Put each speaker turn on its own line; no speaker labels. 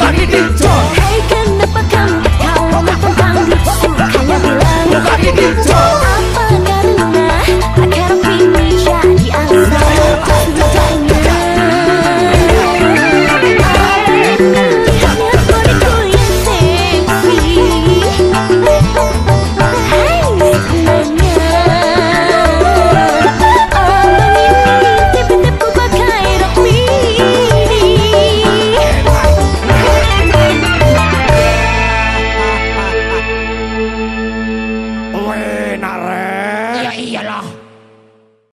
bukan ini
Hei kenapa kamu tak tahu tentang Hanya bilang